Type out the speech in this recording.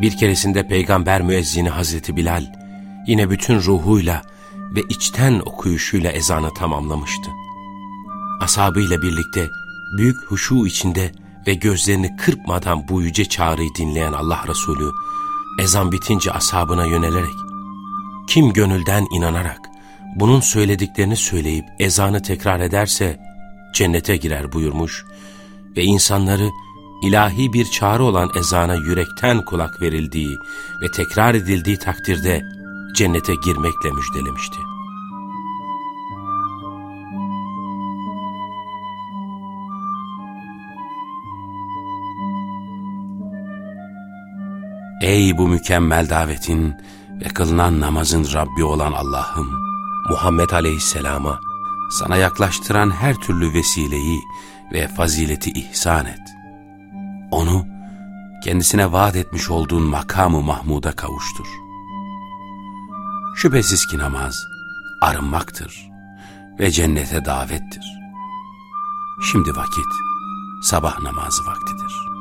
Bir keresinde peygamber müezzini Hazreti Bilal yine bütün ruhuyla ve içten okuyuşuyla ezanı tamamlamıştı. Ashabıyla birlikte büyük huşu içinde ve gözlerini kırpmadan bu yüce çağrıyı dinleyen Allah Resulü, ezan bitince ashabına yönelerek, kim gönülden inanarak bunun söylediklerini söyleyip ezanı tekrar ederse cennete girer buyurmuş ve insanları ilahi bir çağrı olan ezana yürekten kulak verildiği ve tekrar edildiği takdirde cennete girmekle müjdelemişti. Ey bu mükemmel davetin ve kılınan namazın Rabbi olan Allah'ım, Muhammed Aleyhisselam'a sana yaklaştıran her türlü vesileyi ve fazileti ihsan et. Onu kendisine vaat etmiş olduğun makamı Mahmud'a kavuştur. Şüphesiz ki namaz arınmaktır ve cennete davettir. Şimdi vakit sabah namazı vaktidir.''